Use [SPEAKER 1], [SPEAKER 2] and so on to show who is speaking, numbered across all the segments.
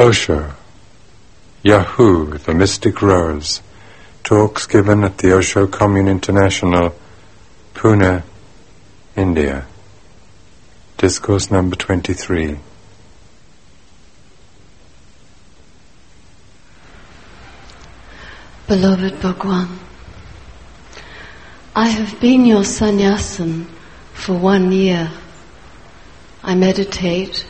[SPEAKER 1] Osho, Yaa-Hoo, the Mystic Rose, talks given at the Osho Commune International, Pune, India. Discourse number 23.
[SPEAKER 2] Beloved Bhagwan, I have been your sannyasin for one year. I meditate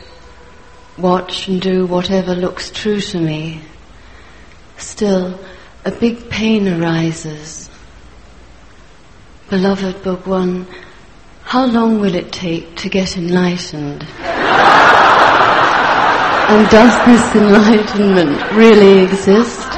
[SPEAKER 2] watch and do whatever looks true to me, still a big pain arises. Beloved Bhagwan, how long will it take to get enlightened? and does this enlightenment really exist?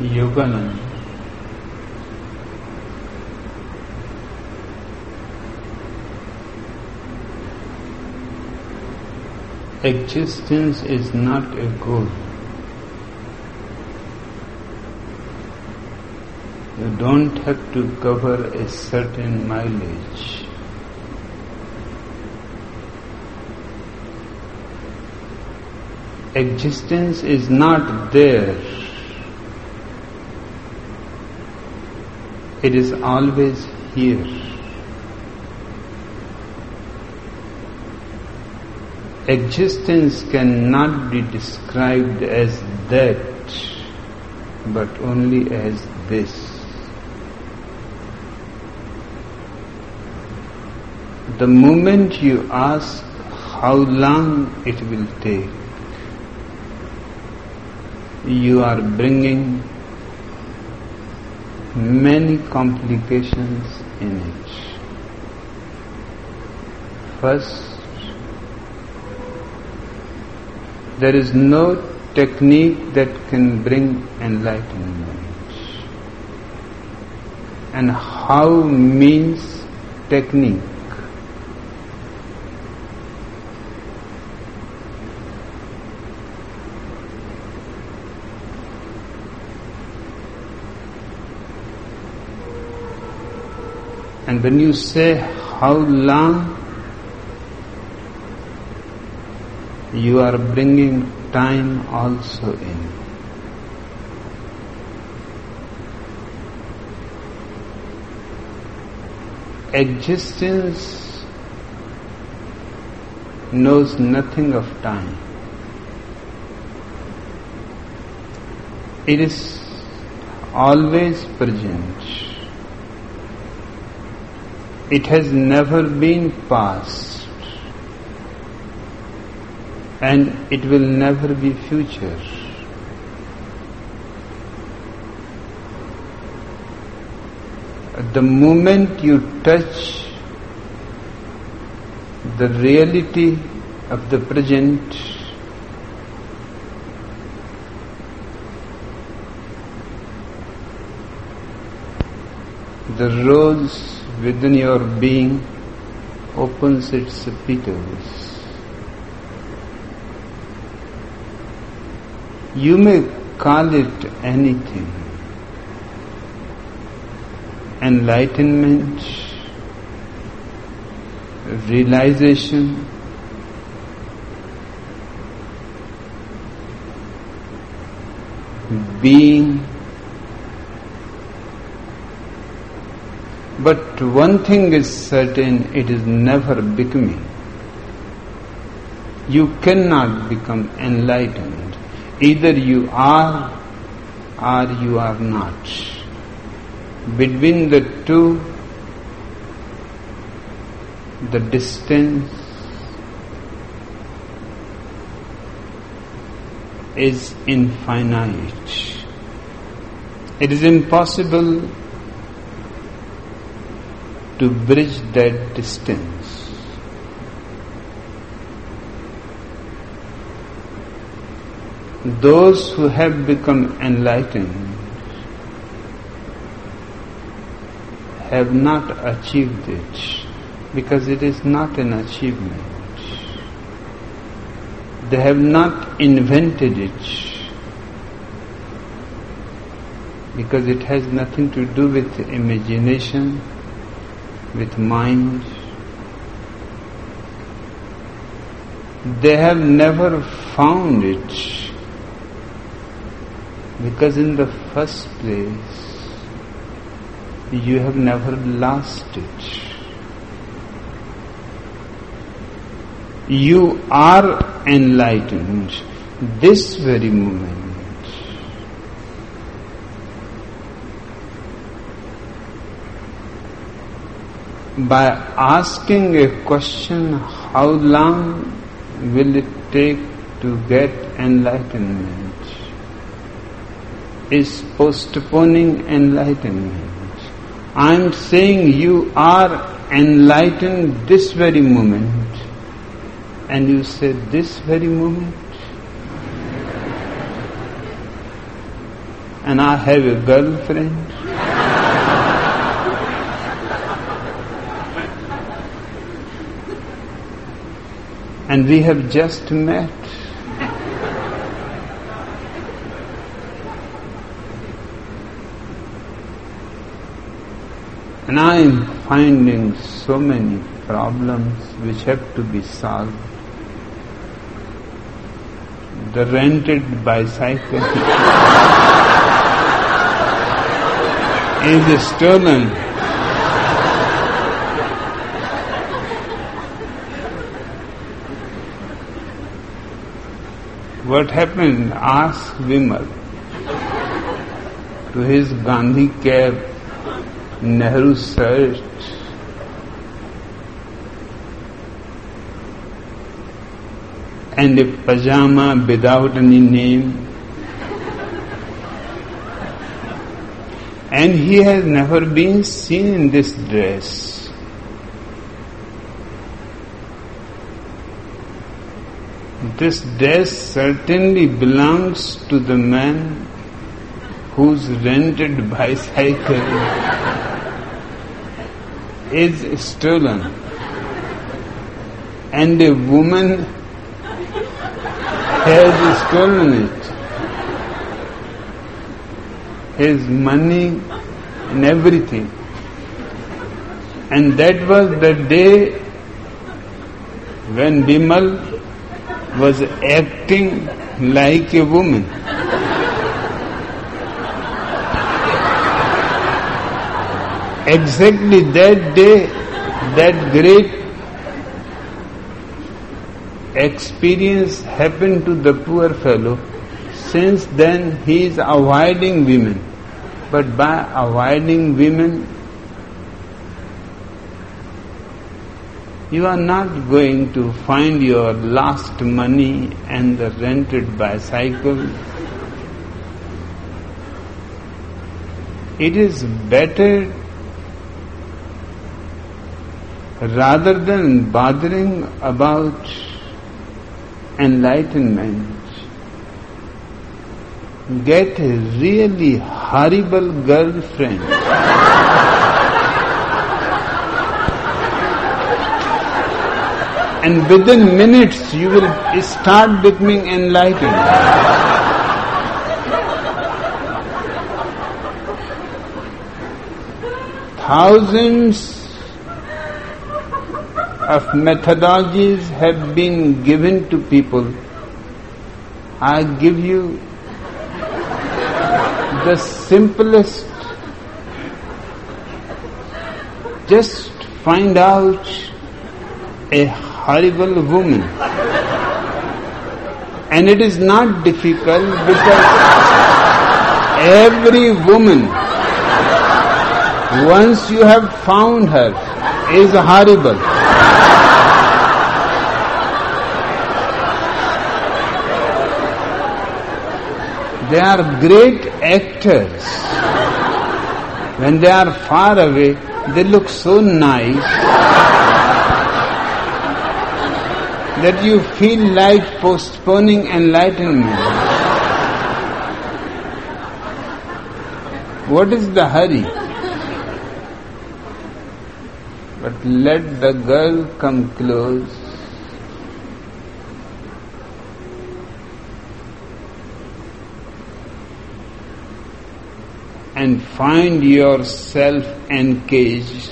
[SPEAKER 3] Yogananda. Existence is not a goal. You don't have to cover a certain mileage. Existence is not there It is always here. Existence cannot be described as that, but only as this. The moment you ask how long it will take, you are bringing many complications in it. First, there is no technique that can bring enlightenment. And how means technique. And when you say how long, you are bringing time also in. Existence knows nothing of time. It is always present. It has never been past and it will never be future. The moment you touch the reality of the present, the rose within your being opens its petals. You may call it anything. Enlightenment, realization, being, But one thing is certain, it is never becoming. You cannot become enlightened. Either you are or you are not. Between the two, the distance is infinite. It is impossible to bridge that distance. Those who have become enlightened have not achieved it because it is not an achievement. They have not invented it because it has nothing to do with imagination, with mind. They have never found it because in the first place you have never lost it. You are enlightened this very moment. By asking a question, how long will it take to get enlightenment? Is postponing enlightenment. I am saying you are enlightened this very moment, and you say this very moment. And I have a girlfriend. and we have just met. And I am finding so many problems which have to be solved. The rented bicycle is stolen. What happened? Ask Vimal to his Gandhi cap Nehru searched and a pajama without any name. And he has never been seen in this dress. This dress certainly belongs to the man whose rented bicycle is stolen and a woman has stolen it, his money and everything. And that was the day when Bimal was acting like a woman. Exactly that day, that great experience happened to the poor fellow. Since then, he is avoiding women. But by avoiding women, you are not going to find your lost money and the rented bicycle. It is better rather than bothering about enlightenment, get a really horrible girlfriend. and within minutes you will start becoming enlightened. Thousands of methodologies have been given to people, I give you the simplest. Just find out a horrible woman. And it is not difficult because every woman, once you have found her, is horrible. They are great actors. When they are far away, they look so nice that you feel like postponing enlightenment. What is the hurry? But let the girl come close. And find yourself encaged,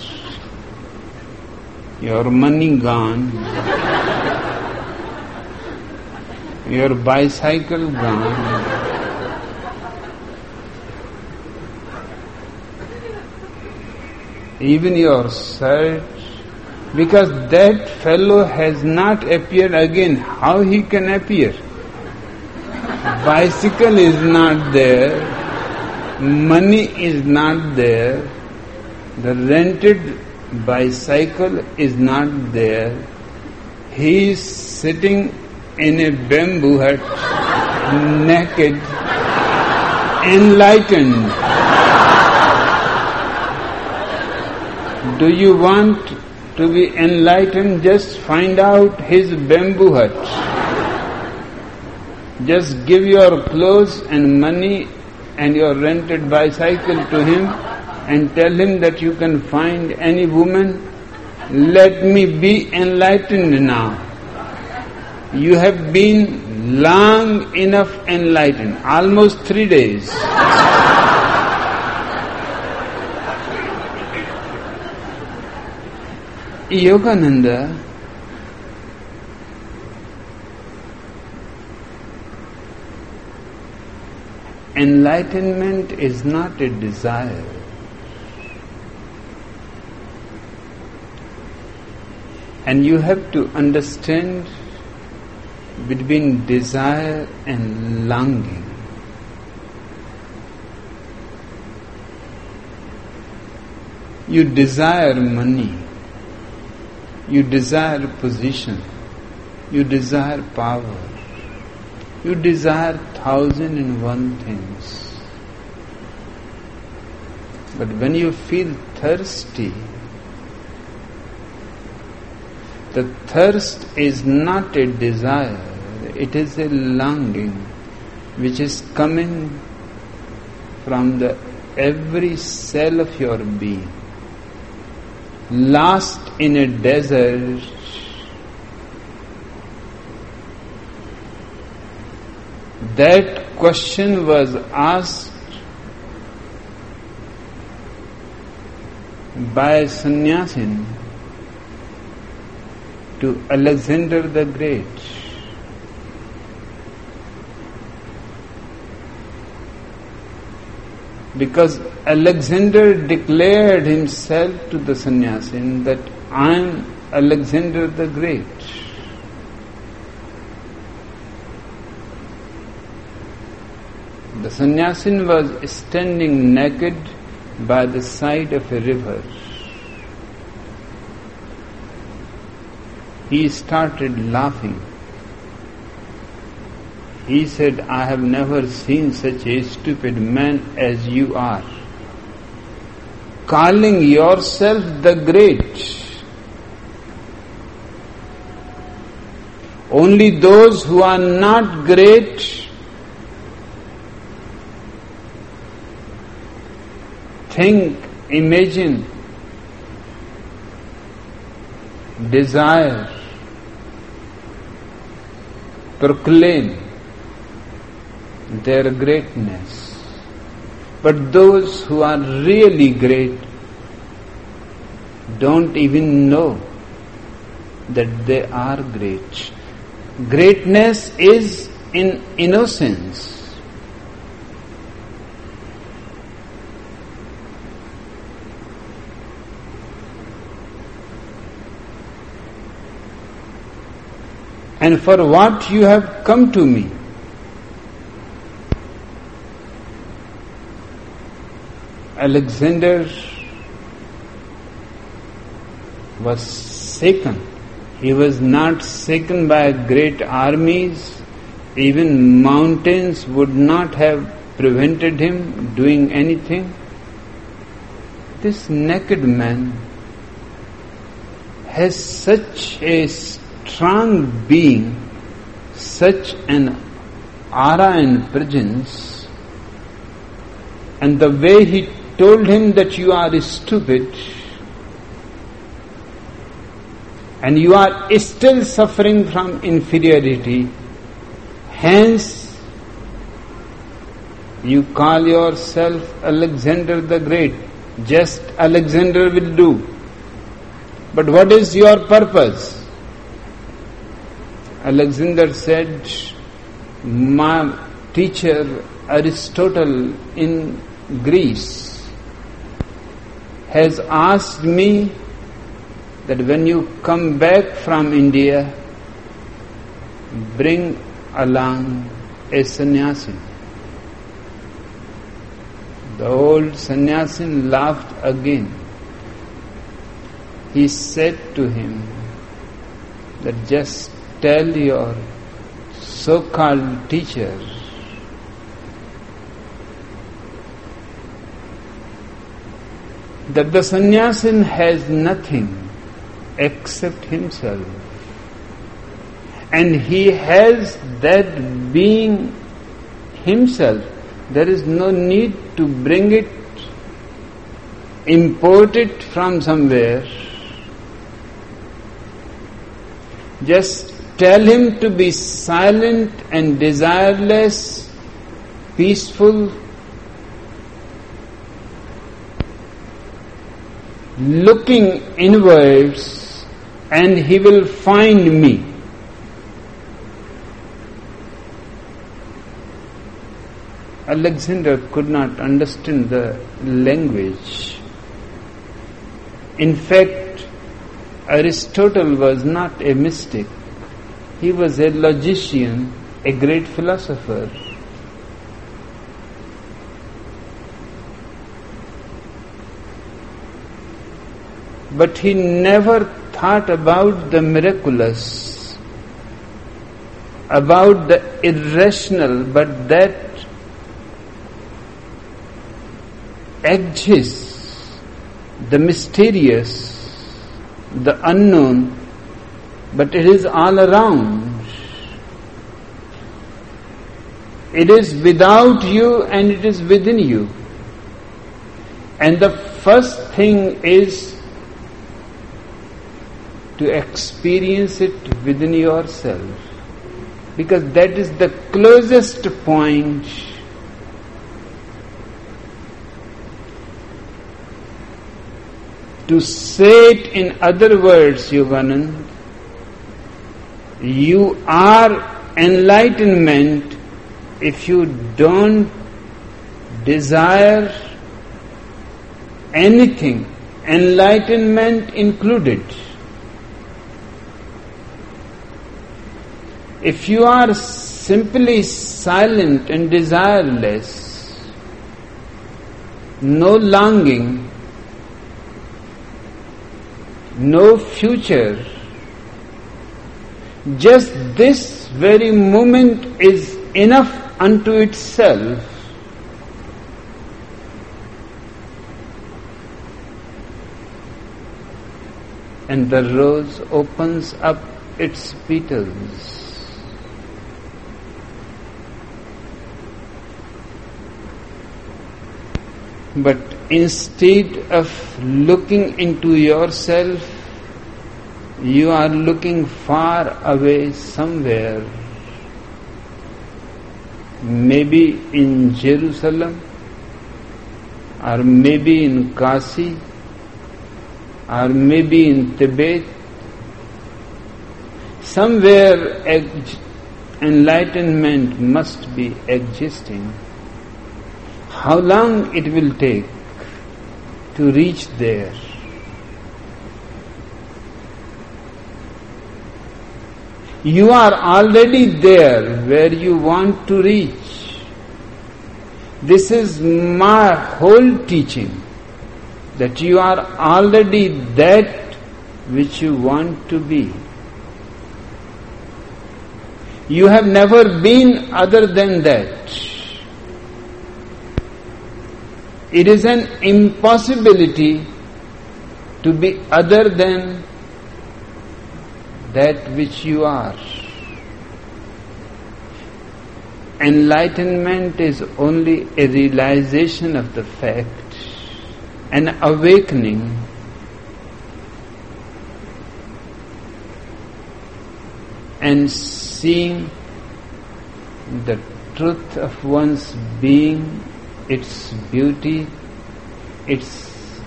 [SPEAKER 3] your money gone, your bicycle gone. even your search, because that fellow has not appeared again. How he can appear? Bicycle is not there, money is not there, the rented bicycle is not there. He is sitting in a bamboo hut, naked, enlightened. Do you want to be enlightened? Just find out his bamboo hut. Just give your clothes and money and your rented bicycle to him and tell him that you can find any woman. Let me be enlightened now. You have been long enough enlightened, almost three days. Yogananda enlightenment is not a desire. And you have to understand between desire and longing. You desire money you desire position. You desire power. You desire thousand and one things. But when you feel thirsty, the thirst is not a desire, it is a longing which is coming from the every cell of your being lost in a desert that question was asked by sannyasin to Alexander the Great. Because Alexander declared himself to the sannyasin that I am Alexander the Great. The sannyasin was standing naked by the side of a river. He started laughing. He said, I have never seen such a stupid man as you are. Calling yourself the great. Only those who are not great think, imagine, desire, proclaim their greatness. But those who are really great don't even know that they are great. Greatness is in innocence. And for what you have come to me. Alexander was shaken. He was not shaken by great armies. Even mountains would not have prevented him doing anything. this naked man has such a strong being, such an aura and presence, and the way he told him that you are stupid and you are still suffering from inferiority, hence you call yourself Alexander the Great. Just Alexander will do. But what is your purpose? Alexander said, My teacher Aristotle in Greece has asked me that when you come back from India, bring along a sannyasi. The old sannyasin laughed again. He said to him that just tell your so called teacher that the sannyasin has nothing except himself. And he has that being himself there is no need to bring it, import it from somewhere. Just tell him to be silent and desireless, peaceful, looking inwards, and he will find me. Alexander could not understand the language. In fact, Aristotle was not a mystic. He was a logician, a great philosopher. But he never thought about the miraculous, about the irrational, but that exists the mysterious, the unknown, but it is all around. It is without you and it is within you. And the first thing is to experience it within yourself. Because that is the closest point To say it in other words, Yoganand, you are enlightenment if you don't desire anything, enlightenment included. If you are simply silent and desireless, no longing, no future. Just this very moment is enough unto itself. And the rose opens up its petals. But instead of looking into yourself, you are looking far away somewhere, maybe in Jerusalem, or maybe in Kasi, or maybe in Tibet. Somewhere enlightenment must be existing how long it will take to reach there. You are already there where you want to reach. This is my whole teaching that you are already that which you want to be. You have never been other than that. It is an impossibility to be other than that which you are. Enlightenment is only a realization of the fact, an awakening. And seeing the truth of one's being, its beauty, its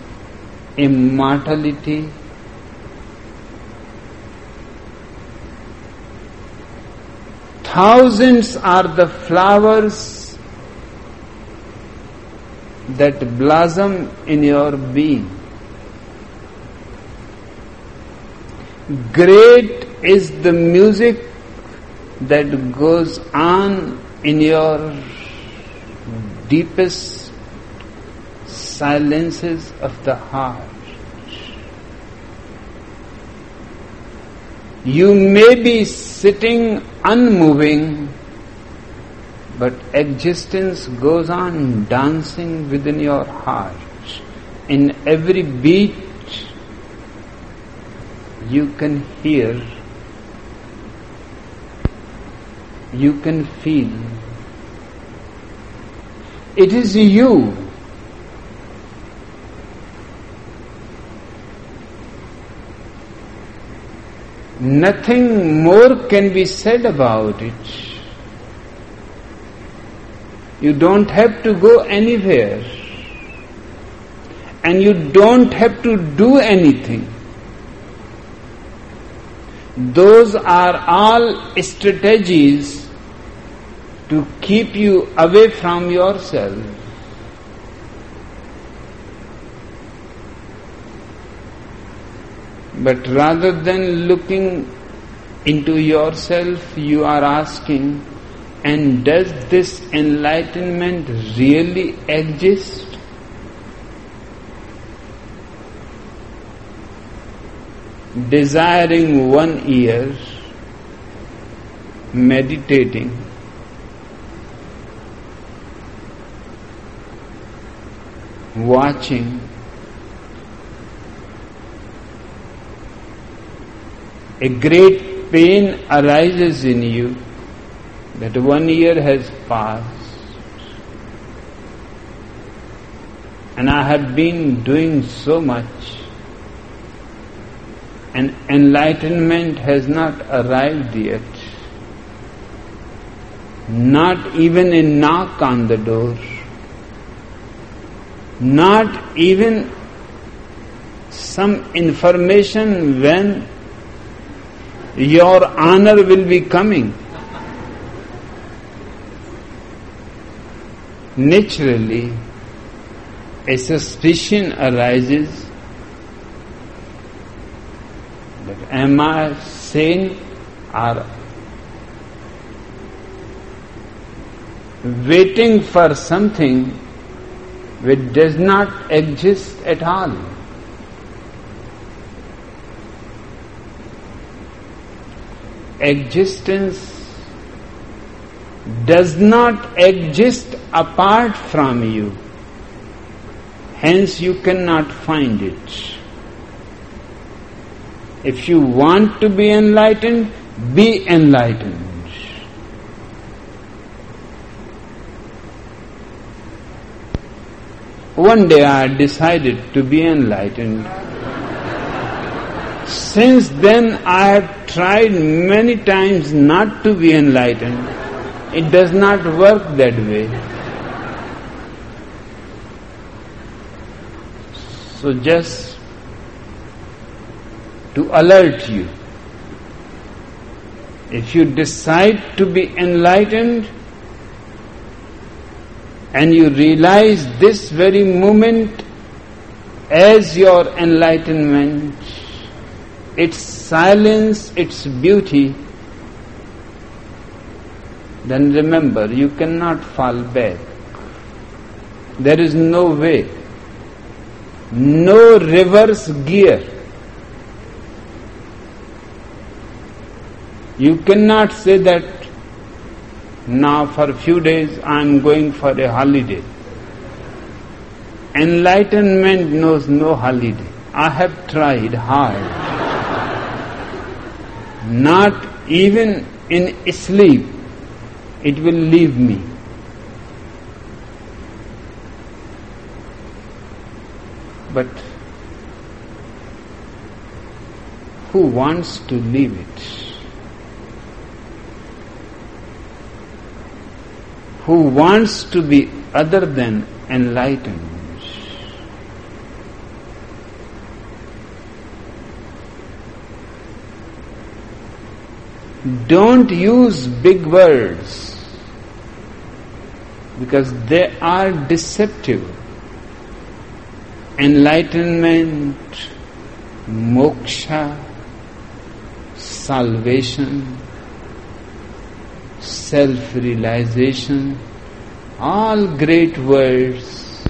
[SPEAKER 3] immortality, Thousands are the flowers that blossom in your being. Great is the music that goes on in your deepest silences of the heart. You may be sitting unmoving, but existence goes on dancing within your heart. In every beat, you can hear, you can feel. It is you Nothing more can be said about it. You don't have to go anywhere. And you don't have to do anything. Those are all strategies to keep you away from yourself. But rather than looking into yourself, you are asking, and does this enlightenment really exist? Desiring one ear, meditating, watching, a great pain arises in you that one year has passed and I have been doing so much and enlightenment has not arrived yet. Not even a knock on the door. Not even some information when your honor will be coming. Naturally, a suspicion arises that am I sane or waiting for something which does not exist at all? Existence does not exist apart from you. Hence, you cannot find it. If you want to be enlightened, be enlightened. One day I decided to be enlightened. Since then, I have tried many times not to be enlightened. It does not work that way. So, just to alert you, if you decide to be enlightened and you realize this very moment as your enlightenment, its silence, its beauty, then remember you cannot fall back. There is no way, no reverse gear. You cannot say that now for a few days I am going for a holiday. enlightenment knows no holiday. I have tried hard. Not even in sleep, it will leave me. But who wants to leave it? Who wants to be other than enlightened? Don't use big words because they are deceptive. Enlightenment, moksha, salvation, self realization, all great words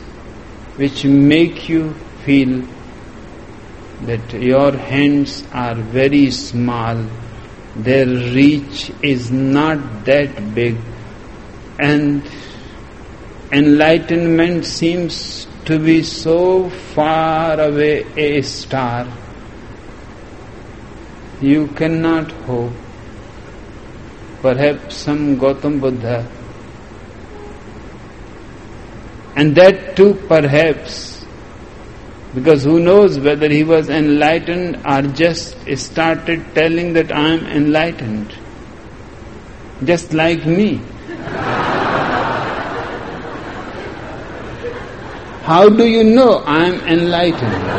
[SPEAKER 3] which make you feel that your hands are very small their reach is not that big. And enlightenment seems to be so far away a star. You cannot hope. Perhaps some Gautam Buddha. And that too perhaps because who knows whether he was enlightened or just started telling that I am enlightened. Just like me. How do you know I am enlightened?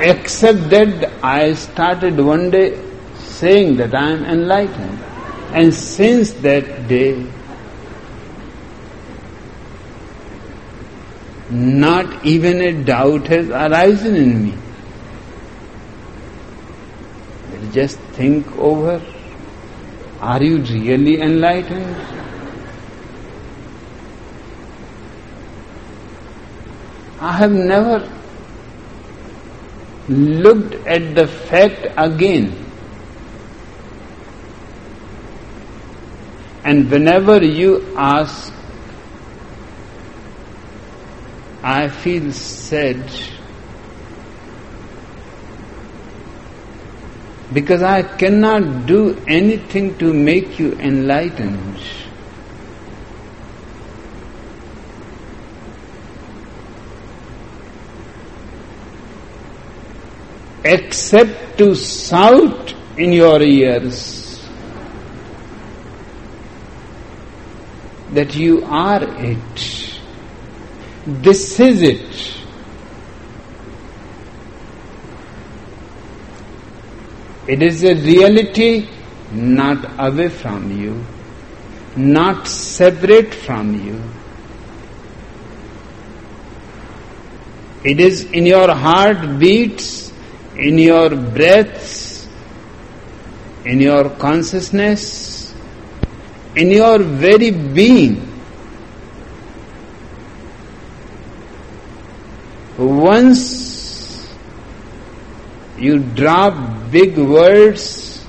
[SPEAKER 3] Except that I started one day saying that I am enlightened. And since that day, not even a doubt has arisen in me. Just think over are you really enlightened? I have never looked at the fact again. And whenever you ask I feel sad because I cannot do anything to make you enlightened. Except to shout in your ears that you are it. This is it. It is a reality not away from you, not separate from you. It is in your heartbeats, in your breaths, in your consciousness, in your very being. Once you drop big words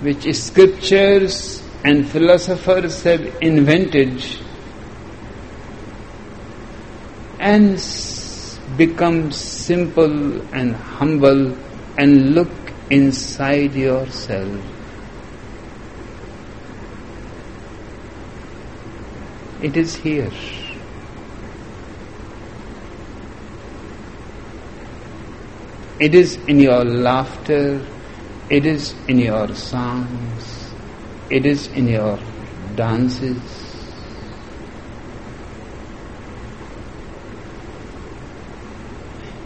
[SPEAKER 3] which scriptures and philosophers have invented and become simple and humble and look inside yourself. It is here. It is in your laughter, it is in your songs, it is in your dances.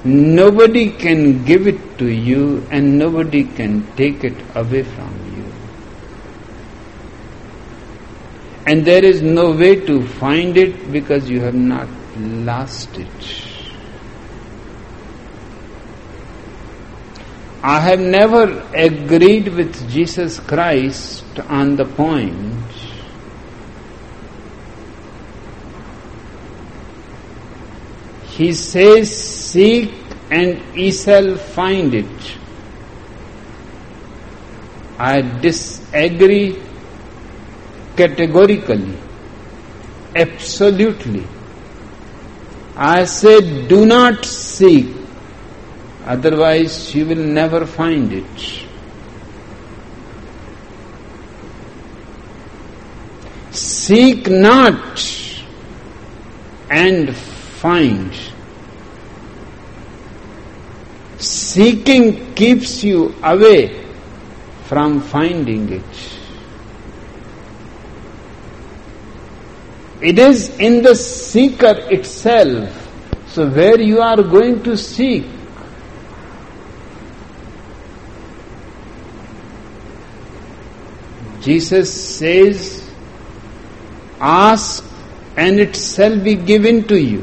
[SPEAKER 3] Nobody can give it to you and nobody can take it away from you. And there is no way to find it because you have not lost it. I have never agreed with Jesus Christ on the point He says, Seek and ye shall find it. I disagree categorically, absolutely. I said, do not seek, otherwise you will never find it. Seek not and find. Seeking keeps you away from finding it. It is in the seeker itself. So, where you are going to seek, Jesus says, Ask and it shall be given to you.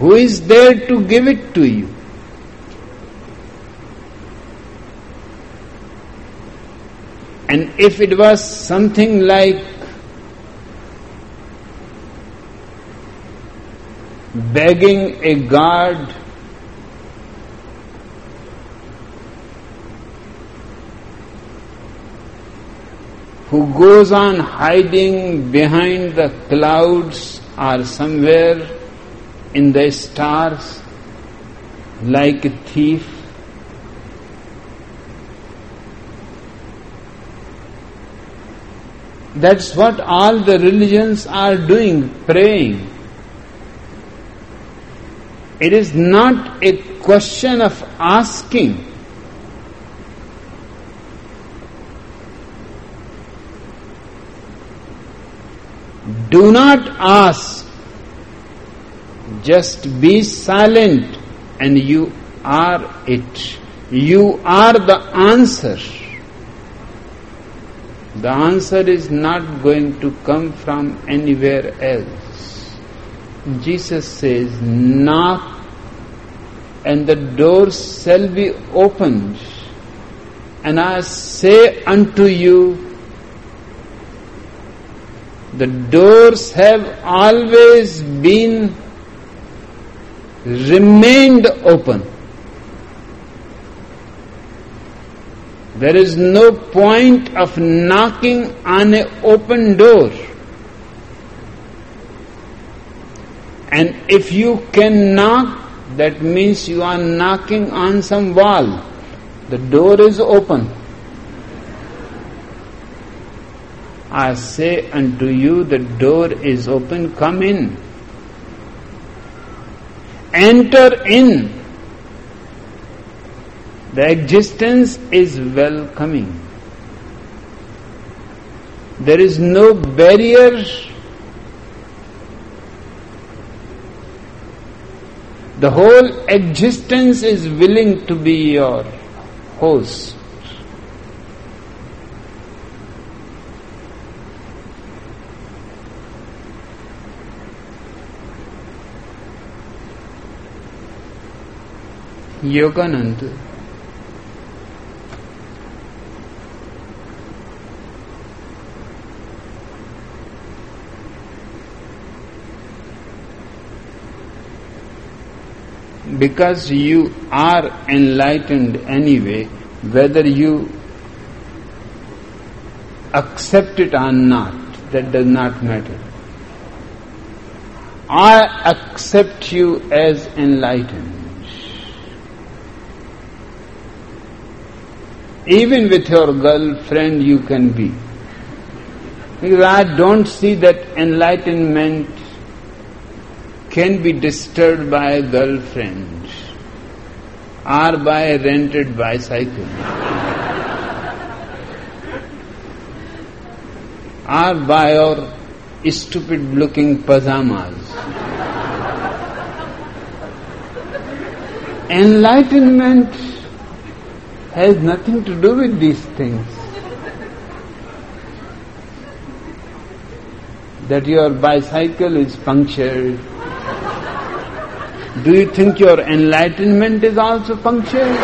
[SPEAKER 3] Who is there to give it to you? And if it was something like begging a guard who goes on hiding behind the clouds or somewhere in the stars like a thief That's what all the religions are doing, praying. It is not a question of asking. Do not ask. Just be silent and you are it. You are the answer. The answer is not going to come from anywhere else. Jesus says, Knock and the doors shall be opened. And I say unto you, the doors have always been remained open. There is no point of knocking on an open door. And if you can knock, that means you are knocking on some wall. The door is open. I say unto you, the door is open, come in. Enter in. The existence is welcoming. There is no barrier. The whole existence is willing to be your host. Yogananda because you are enlightened anyway, whether you accept it or not, that does not matter. I accept you as enlightened. Even with your girlfriend, you can be. Because I don't see that enlightenment can be disturbed by a girlfriend or by a rented bicycle or by your stupid looking pajamas. Enlightenment has nothing to do with these things. That your bicycle is punctured, do you think your enlightenment is also punctured?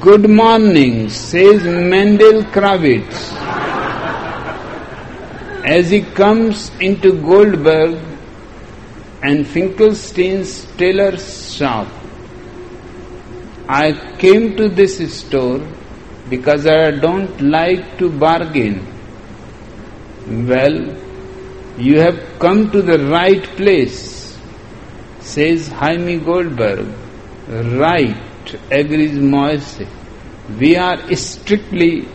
[SPEAKER 3] Good morning, says Mendel Kravitz. As he comes into Goldberg and Finkelstein's tailor's shop, I came to this store because I don't like to bargain. Well, you have come to the right place, says Hymie Goldberg. Right, agrees Moise. We are strictly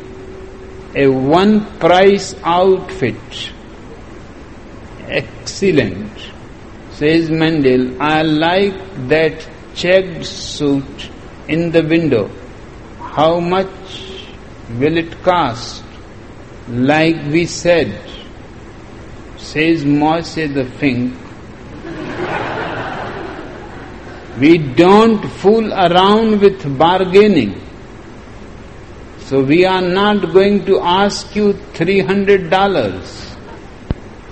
[SPEAKER 3] a one price outfit. Excellent, says Mendel. I like that checked suit in the window. How much will it cost? Like we said, says Moshe the Fink, we don't fool around with bargaining. So we are not going to ask you $300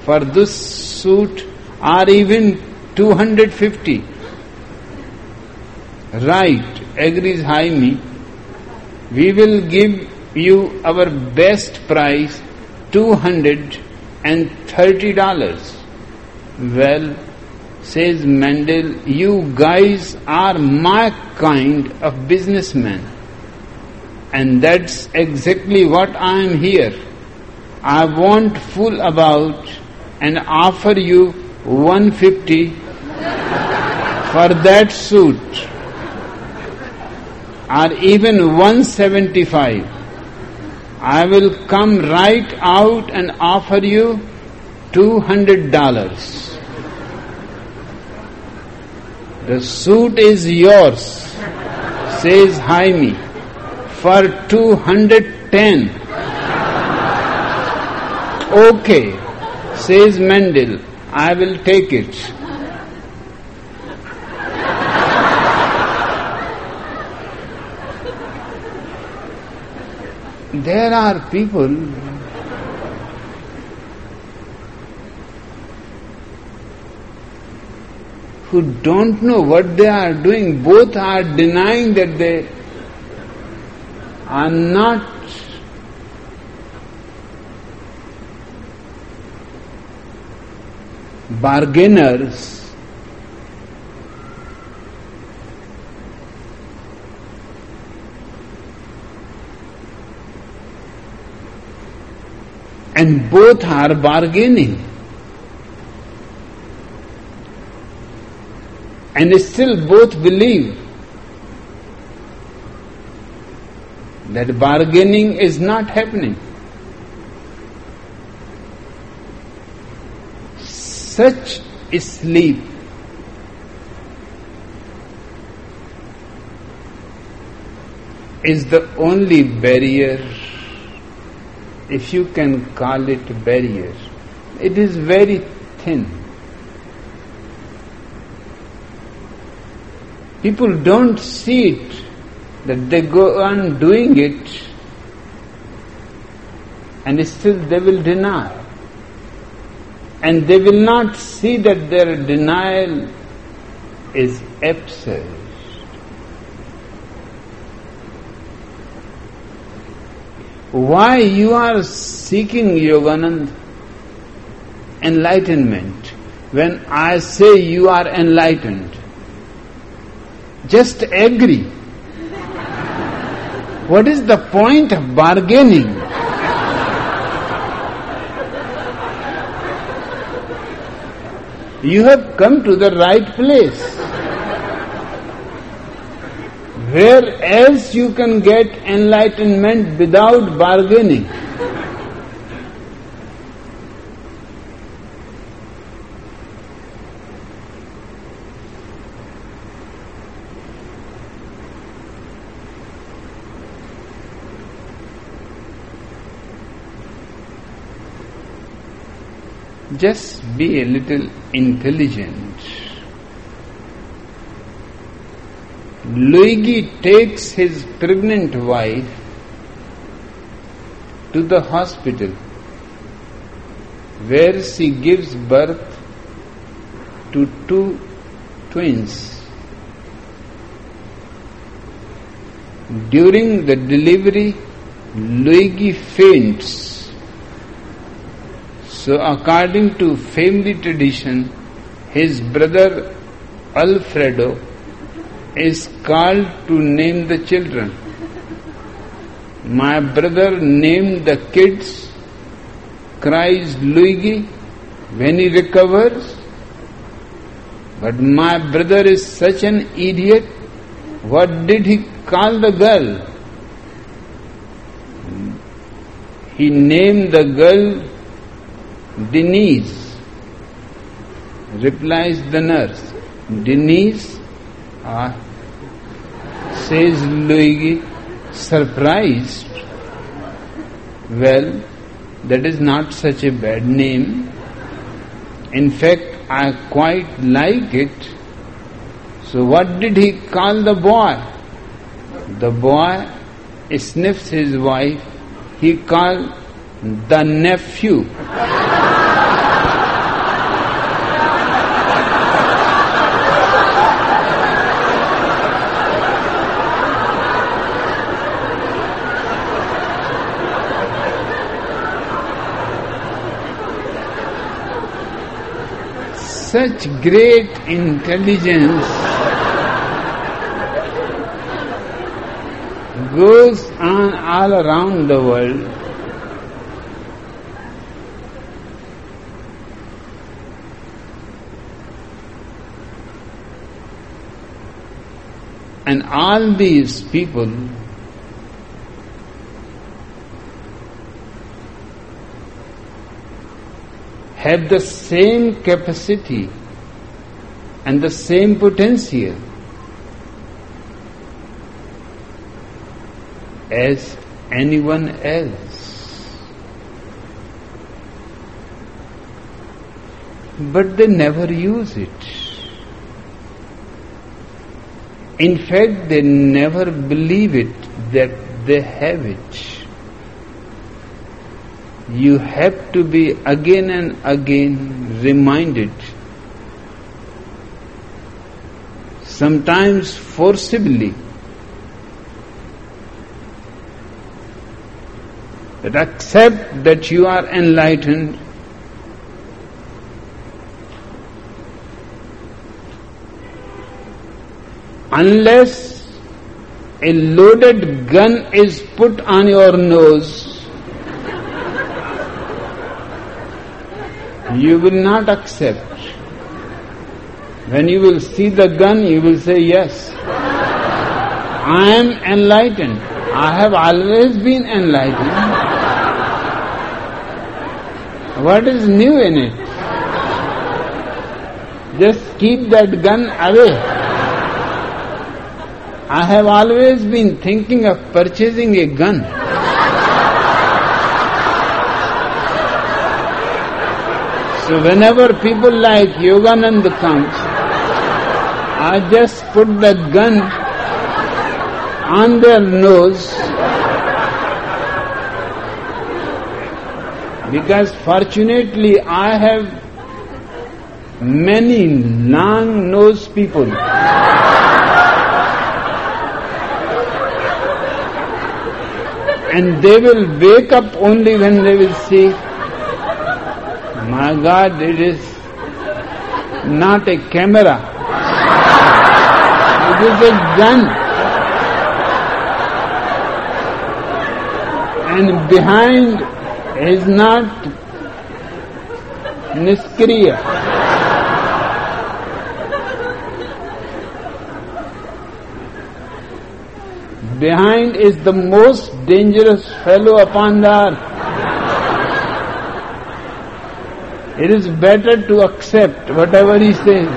[SPEAKER 3] for this suit or even 250. Right, agrees Hymie. We will give you our best price, $230. Well, says Mendel, you guys are my kind of businessman. And that's exactly what I am here. I want full about and offer you 150 for that suit or even 175, I will come right out and offer you $200. The suit is yours, says Hymie, for 210. Okay, says Mendel, I will take it. there are people who don't know what they are doing, both are denying that they are not bargainers and both are bargaining. And still both believe that bargaining is not happening. Such sleep is the only barrier if you can call it a barrier, it is very thin. People don't see it, that they go on doing it and still they will deny. And they will not see that their denial is absurd. why you are seeking Yoganand enlightenment when I say you are enlightened. Just agree. what is the point of bargaining? You have come to the right place. Where else you can get enlightenment without bargaining? Just be a little intelligent. Luigi takes his pregnant wife to the hospital where she gives birth to two twins. During the delivery, Luigi faints. So, according to family tradition, his brother Alfredo is called to name the children. My brother named the kids, cries Luigi when he recovers. But my brother is such an idiot. What did he call the girl? He named the girl Denise. Replies the nurse. Denise? Ah, says Luigi, surprised. Well, that is not such a bad name. In fact, I quite like it. So, what did he call the boy? The boy sniffs his wife. He called the nephew. Such great intelligence goes on all around the world. And all these people have the same capacity and the same potential as anyone else. But they never use it. In fact, they never believe it that they have it you have to be again and again reminded, sometimes forcibly, that accept that you are enlightened. Unless a loaded gun is put on your nose you will not accept. When you will see the gun, you will say, Yes, I am enlightened. I have always been enlightened. What is new in it? Just keep that gun away. I have always been thinking of purchasing a gun. So whenever people like Yogananda comes, I just put the gun on their nose because fortunately I have many long nosed people. and they will wake up only when they will see my God, it is not a camera. It is a gun. And behind is not Niskriya. Behind is the most dangerous fellow upon the earth. It is better to accept whatever he says.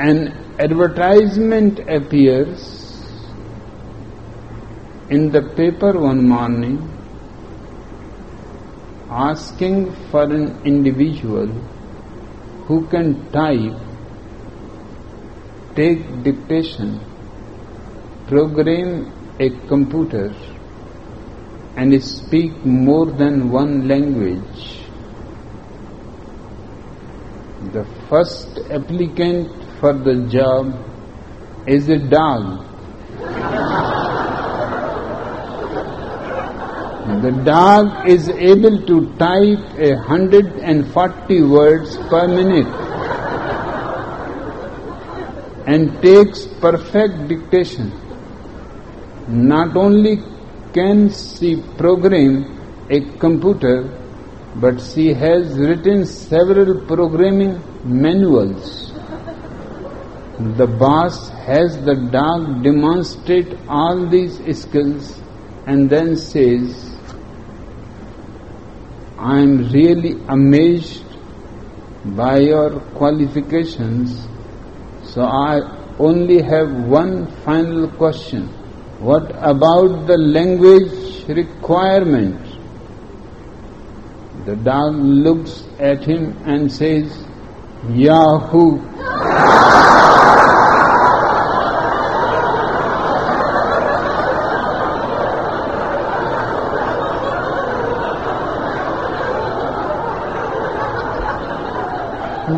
[SPEAKER 3] An advertisement appears in the paper one morning asking for an individual who can type, take dictation, program a computer and speak more than one language. The first applicant for the job is a dog. The dog is able to type a hundred and forty words per minute. and takes perfect dictation. Not only can she program a computer, but she has written several programming manuals. The boss has the dog demonstrate all these skills and then says, I am really amazed by your qualifications, so I only have one final question. What about the language requirement? The dog looks at him and says, Yaa-Hoo!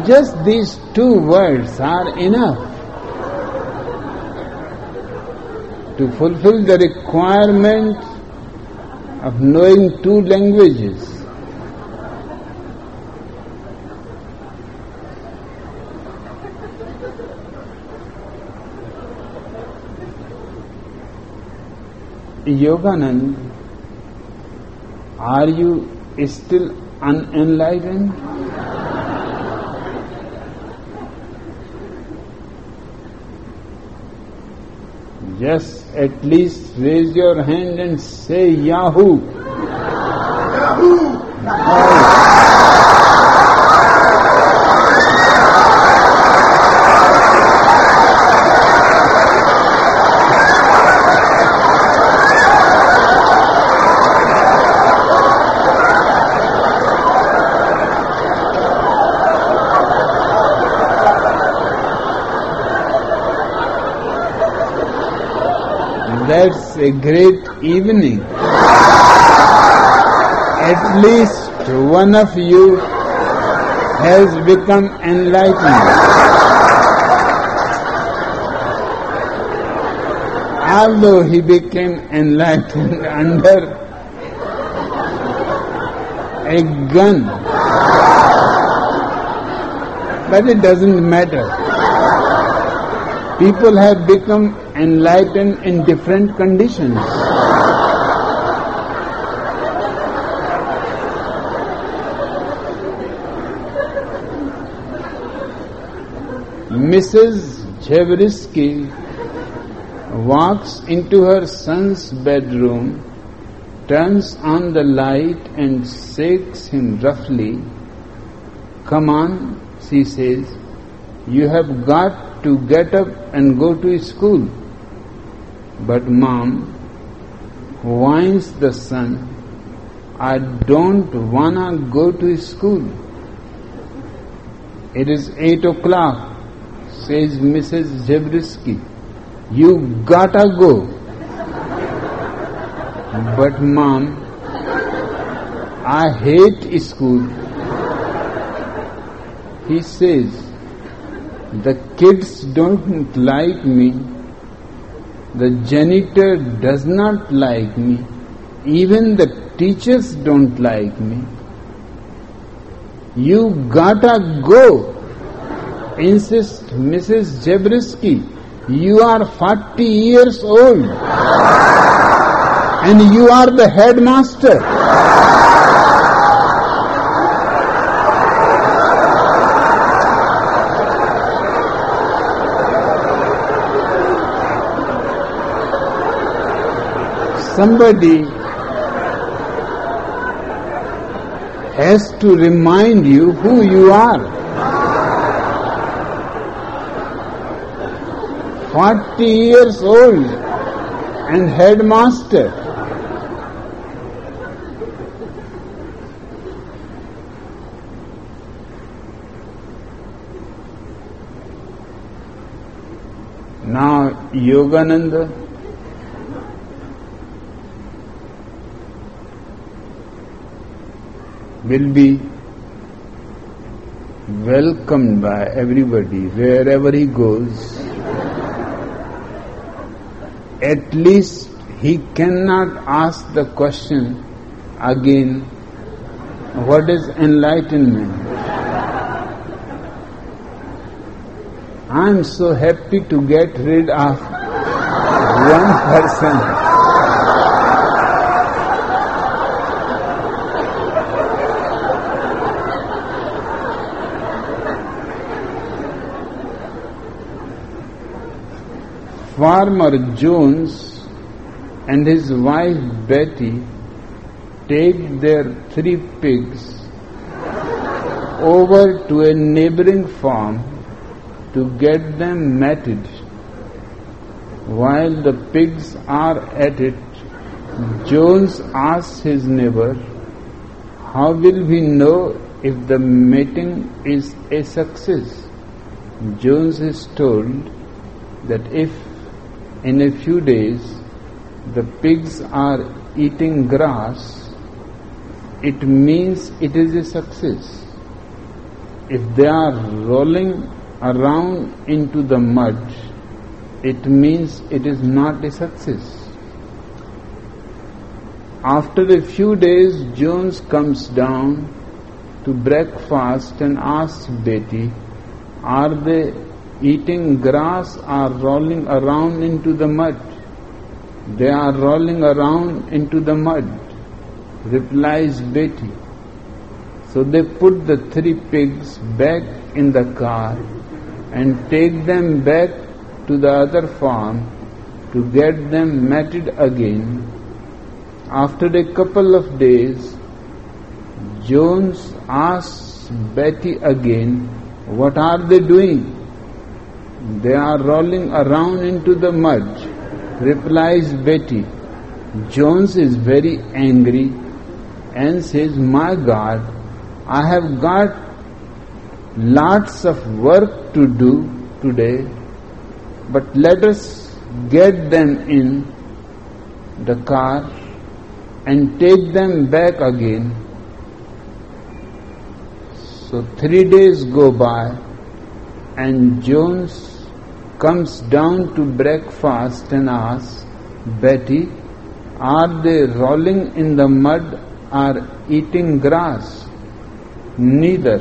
[SPEAKER 3] Just these two words are enough to fulfill the requirement of knowing two languages. Yoganand, are you still unenlightened? Just at least raise your hand and say Yaa-Hoo. That's a great evening. At least one of you has become enlightened. Although he became enlightened under a gun, but it doesn't matter. People have become enlightened in different conditions. Mrs. Jevrisky walks into her son's bedroom, turns on the light and shakes him roughly. Come on, she says, you have got to get up and go to school. But mom whines the son, I don't wanna go to school. It is eight o'clock, says Mrs. Jebrisky. You gotta go. But mom, I hate school. He says, the kids don't like me the janitor does not like me. Even the teachers don't like me. You gotta go, insists Mrs. Jebrisky. You are 40 years old and you are the headmaster. Somebody has to remind you who you are. 40 years old and headmaster. Now, Yogananda will be welcomed by everybody wherever he goes. At least he cannot ask the question again what is enlightenment? I'm so happy to get rid of one person. Farmer Jones and his wife Betty take their three pigs over to a neighboring farm to get them matted. While the pigs are at it, Jones asks his neighbor, How will we know if the mating is a success? Jones is told that if in a few days the pigs are eating grass, it means it is a success if they are rolling around into the mud, it means it is not a success. After a few days, Jones comes down to breakfast and asks Betty, Are they eating grass or rolling around into the mud? They are rolling around into the mud, replies Betty. So they put the three pigs back in the car and take them back to the other farm to get them matted again. After a couple of days, Jones asks Betty again, What are they doing? They are rolling around into the mud, replies Betty. Jones is very angry and says, My God, I have got lots of work to do today, but let us get them in the car and take them back again. So three days go by and Jones comes down to breakfast and asks, Betty, are they rolling in the mud or eating grass? Neither,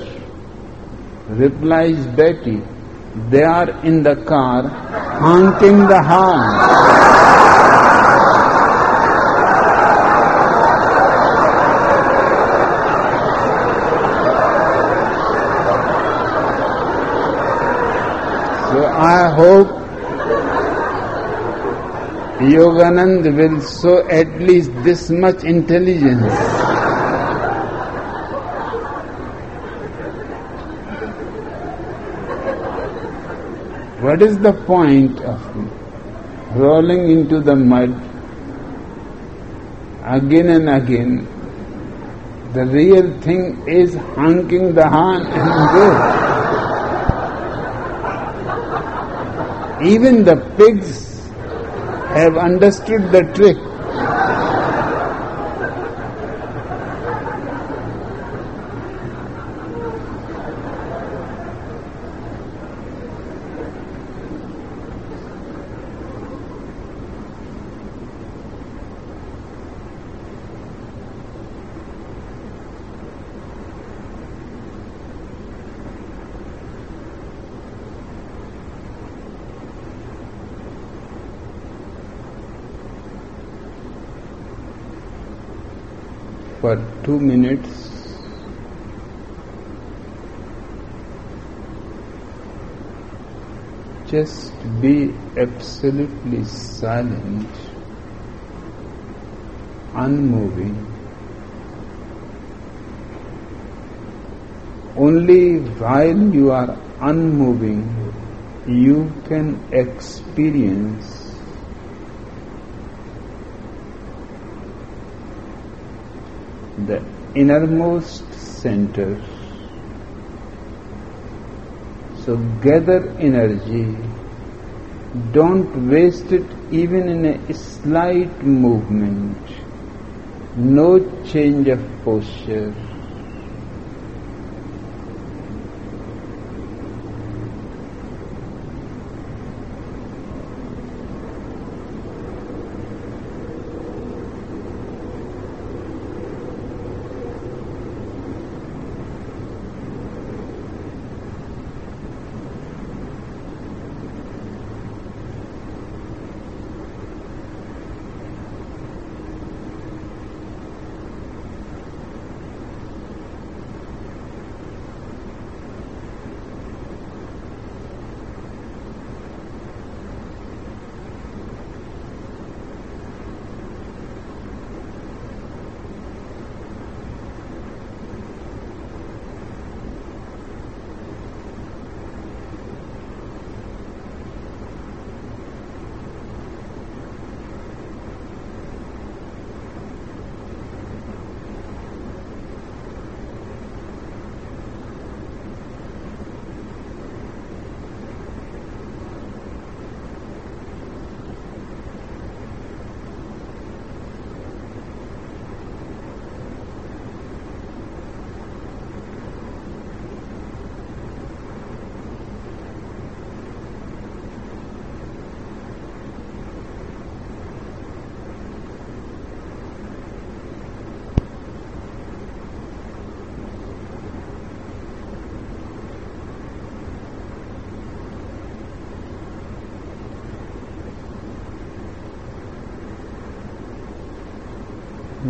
[SPEAKER 3] replies Betty. They are in the car honking the horn. So I hope Yoganand will show at least this much intelligence. What is the point of rolling into the mud again and again? The real thing is honking the horn and go. Even the pigs have understood the trick. for two minutes. Just be absolutely silent, unmoving. Only while you are unmoving, you can experience the innermost center. So gather energy. Don't waste it even in a slight movement. No change of posture.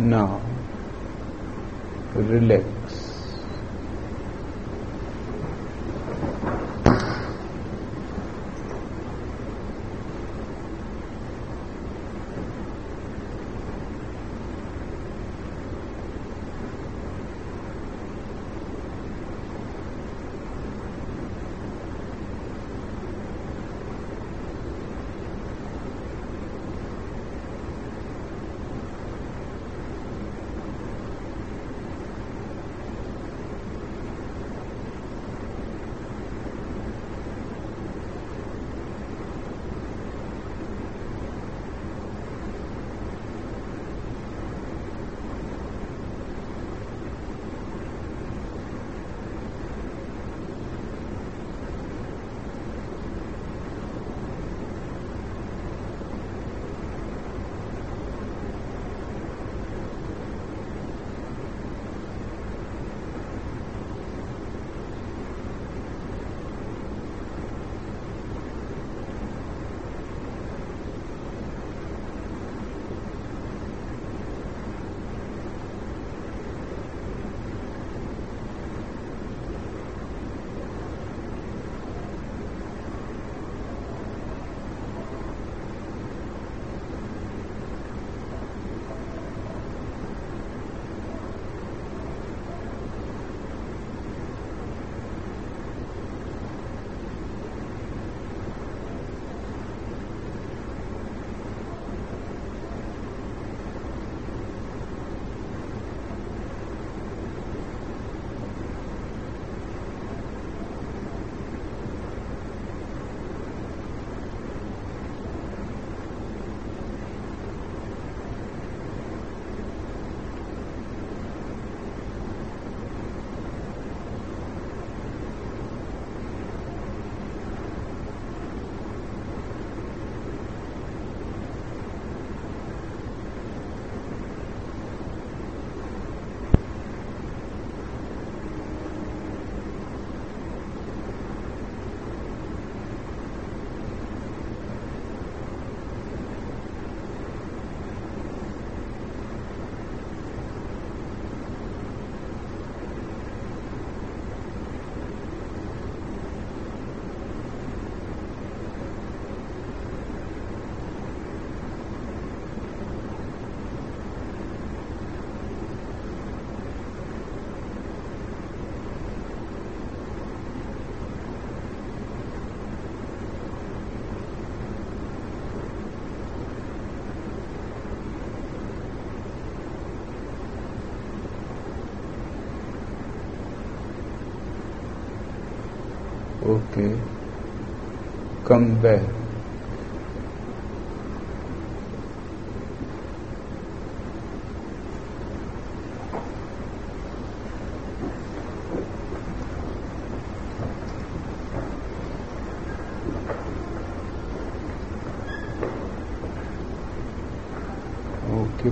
[SPEAKER 2] Now, relax. Okay. Come back. Okay,